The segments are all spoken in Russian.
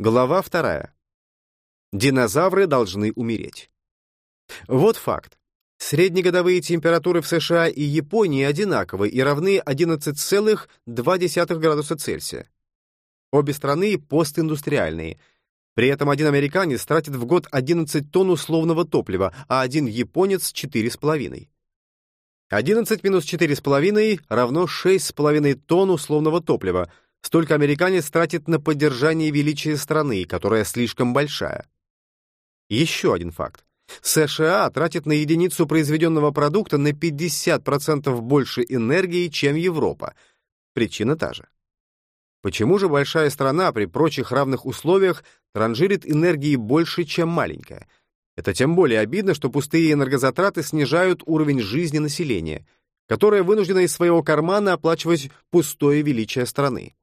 Глава вторая. Динозавры должны умереть. Вот факт. Среднегодовые температуры в США и Японии одинаковы и равны 11,2 градуса Цельсия. Обе страны постиндустриальные. При этом один американец тратит в год 11 тонн условного топлива, а один японец — 4,5. 11 минус 4,5 равно 6,5 тонн условного топлива. Столько американец тратит на поддержание величия страны, которая слишком большая. Еще один факт. США тратит на единицу произведенного продукта на 50% больше энергии, чем Европа. Причина та же. Почему же большая страна при прочих равных условиях транжирит энергии больше, чем маленькая? Это тем более обидно, что пустые энергозатраты снижают уровень жизни населения, которое вынуждено из своего кармана оплачивать пустое величие страны.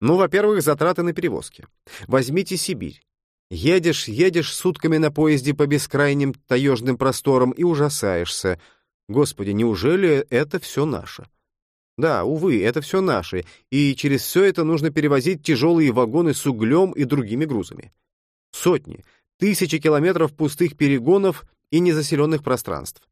Ну, во-первых, затраты на перевозки. Возьмите Сибирь. Едешь, едешь сутками на поезде по бескрайним таежным просторам и ужасаешься. Господи, неужели это все наше? Да, увы, это все наше, и через все это нужно перевозить тяжелые вагоны с углем и другими грузами. Сотни, тысячи километров пустых перегонов и незаселенных пространств.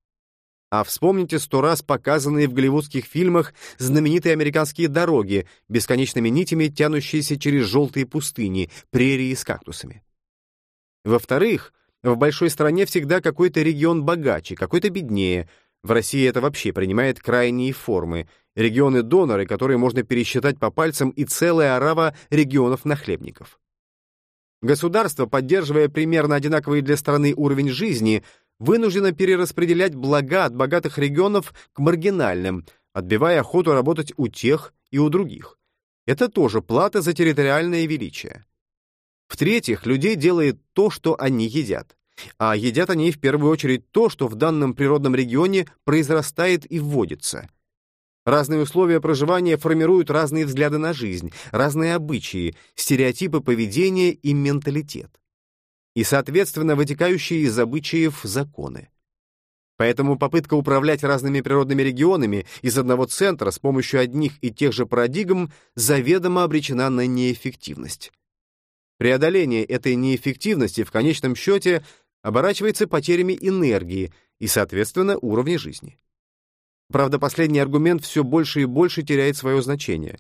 А вспомните сто раз показанные в голливудских фильмах знаменитые американские дороги, бесконечными нитями тянущиеся через желтые пустыни, прерии с кактусами. Во-вторых, в большой стране всегда какой-то регион богаче, какой-то беднее. В России это вообще принимает крайние формы. Регионы-доноры, которые можно пересчитать по пальцам, и целая орава регионов-нахлебников. Государство, поддерживая примерно одинаковый для страны уровень жизни, вынуждено перераспределять блага от богатых регионов к маргинальным, отбивая охоту работать у тех и у других. Это тоже плата за территориальное величие. В-третьих, людей делает то, что они едят. А едят они в первую очередь то, что в данном природном регионе произрастает и вводится. Разные условия проживания формируют разные взгляды на жизнь, разные обычаи, стереотипы поведения и менталитет. И, соответственно, вытекающие из обычаев законы. Поэтому попытка управлять разными природными регионами из одного центра с помощью одних и тех же парадигм заведомо обречена на неэффективность. Преодоление этой неэффективности в конечном счете оборачивается потерями энергии и, соответственно, уровня жизни. Правда, последний аргумент все больше и больше теряет свое значение.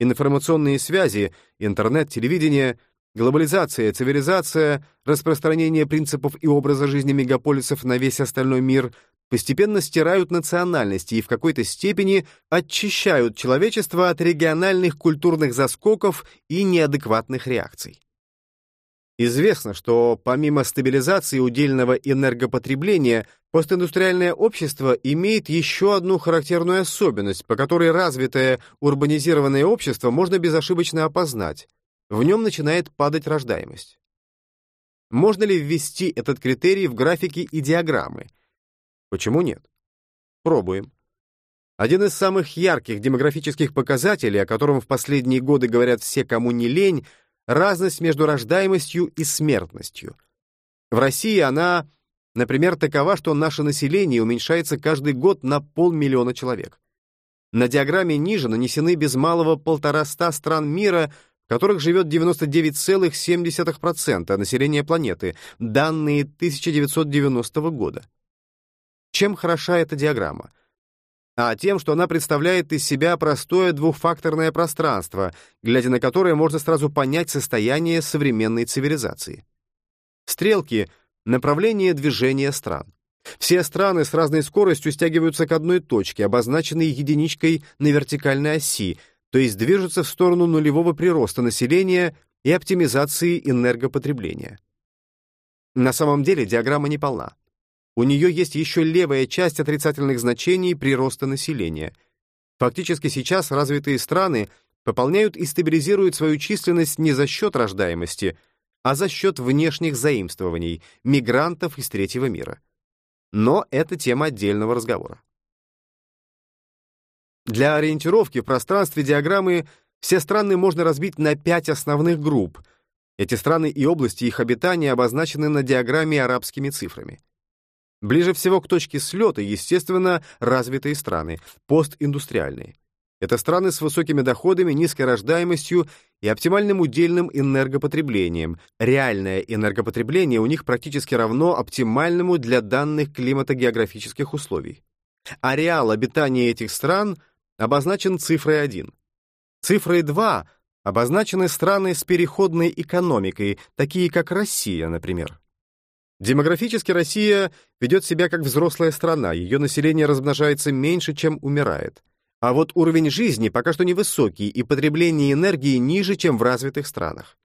Информационные связи, интернет, телевидение, глобализация, цивилизация, распространение принципов и образа жизни мегаполисов на весь остальной мир постепенно стирают национальности и в какой-то степени очищают человечество от региональных культурных заскоков и неадекватных реакций. Известно, что помимо стабилизации удельного энергопотребления, постиндустриальное общество имеет еще одну характерную особенность, по которой развитое урбанизированное общество можно безошибочно опознать. В нем начинает падать рождаемость. Можно ли ввести этот критерий в графики и диаграммы? Почему нет? Пробуем. Один из самых ярких демографических показателей, о котором в последние годы говорят все, кому не лень, разность между рождаемостью и смертностью. В России она, например, такова, что наше население уменьшается каждый год на полмиллиона человек. На диаграмме ниже нанесены без малого полтораста стран мира, которых живет 99,7% населения планеты, данные 1990 года. Чем хороша эта диаграмма? а тем, что она представляет из себя простое двухфакторное пространство, глядя на которое можно сразу понять состояние современной цивилизации. Стрелки — направление движения стран. Все страны с разной скоростью стягиваются к одной точке, обозначенной единичкой на вертикальной оси, то есть движутся в сторону нулевого прироста населения и оптимизации энергопотребления. На самом деле диаграмма не полна. У нее есть еще левая часть отрицательных значений прироста населения. Фактически сейчас развитые страны пополняют и стабилизируют свою численность не за счет рождаемости, а за счет внешних заимствований, мигрантов из третьего мира. Но это тема отдельного разговора. Для ориентировки в пространстве диаграммы все страны можно разбить на пять основных групп. Эти страны и области их обитания обозначены на диаграмме арабскими цифрами. Ближе всего к точке слета, естественно, развитые страны, постиндустриальные. Это страны с высокими доходами, низкой рождаемостью и оптимальным удельным энергопотреблением. Реальное энергопотребление у них практически равно оптимальному для данных климатогеографических условий. Ареал обитания этих стран обозначен цифрой 1. Цифрой 2 обозначены страны с переходной экономикой, такие как Россия, например. Демографически Россия ведет себя как взрослая страна, ее население размножается меньше, чем умирает. А вот уровень жизни пока что невысокий, и потребление энергии ниже, чем в развитых странах.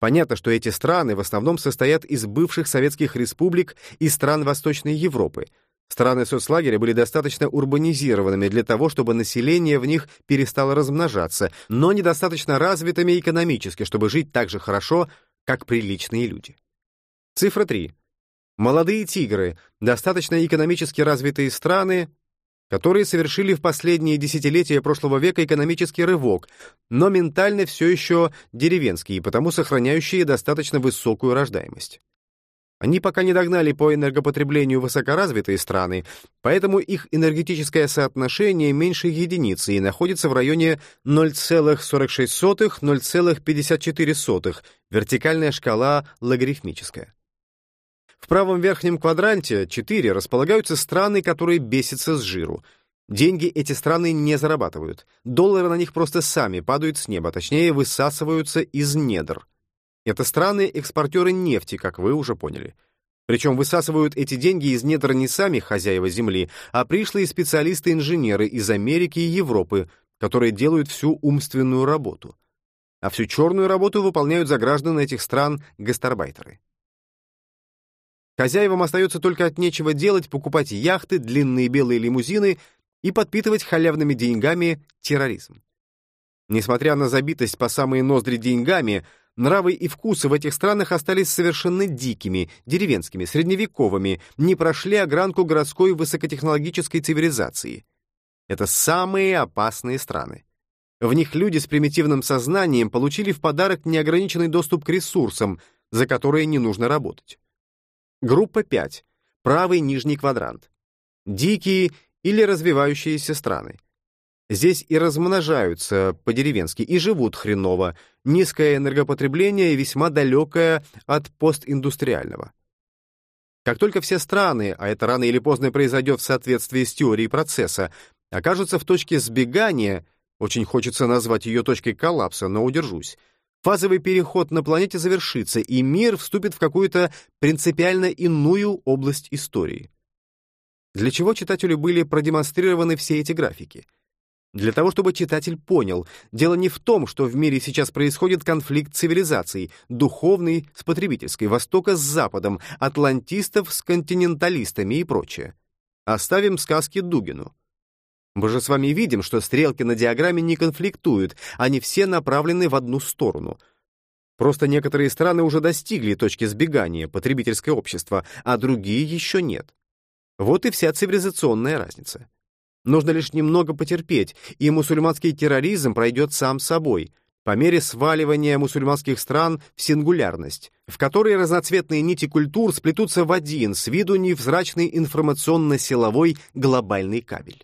Понятно, что эти страны в основном состоят из бывших советских республик и стран Восточной Европы. Страны соцлагеря были достаточно урбанизированными для того, чтобы население в них перестало размножаться, но недостаточно развитыми экономически, чтобы жить так же хорошо, как приличные люди. Цифра 3. Молодые тигры, достаточно экономически развитые страны, которые совершили в последние десятилетия прошлого века экономический рывок, но ментально все еще деревенские, потому сохраняющие достаточно высокую рождаемость. Они пока не догнали по энергопотреблению высокоразвитые страны, поэтому их энергетическое соотношение меньше единицы и находится в районе 0,46-0,54, вертикальная шкала логарифмическая. В правом верхнем квадранте 4 располагаются страны, которые бесятся с жиру. Деньги эти страны не зарабатывают. Доллары на них просто сами падают с неба, точнее, высасываются из недр. Это страны-экспортеры нефти, как вы уже поняли. Причем высасывают эти деньги из недр не сами хозяева земли, а пришлые специалисты-инженеры из Америки и Европы, которые делают всю умственную работу. А всю черную работу выполняют за граждан этих стран гастарбайтеры. Хозяевам остается только от нечего делать покупать яхты, длинные белые лимузины и подпитывать халявными деньгами терроризм. Несмотря на забитость по самые ноздри деньгами, нравы и вкусы в этих странах остались совершенно дикими, деревенскими, средневековыми, не прошли огранку городской высокотехнологической цивилизации. Это самые опасные страны. В них люди с примитивным сознанием получили в подарок неограниченный доступ к ресурсам, за которые не нужно работать. Группа 5. Правый нижний квадрант. Дикие или развивающиеся страны. Здесь и размножаются по-деревенски, и живут хреново, низкое энергопотребление весьма далекое от постиндустриального. Как только все страны, а это рано или поздно произойдет в соответствии с теорией процесса, окажутся в точке сбегания, очень хочется назвать ее точкой коллапса, но удержусь, фазовый переход на планете завершится, и мир вступит в какую-то принципиально иную область истории. Для чего читателю были продемонстрированы все эти графики? Для того, чтобы читатель понял, дело не в том, что в мире сейчас происходит конфликт цивилизаций, духовный с потребительской, Востока с Западом, атлантистов с континенталистами и прочее. Оставим сказки Дугину. Мы же с вами видим, что стрелки на диаграмме не конфликтуют, они все направлены в одну сторону. Просто некоторые страны уже достигли точки сбегания, потребительское общество, а другие еще нет. Вот и вся цивилизационная разница. Нужно лишь немного потерпеть, и мусульманский терроризм пройдет сам собой, по мере сваливания мусульманских стран в сингулярность, в которой разноцветные нити культур сплетутся в один, с виду невзрачный информационно-силовой глобальный кабель.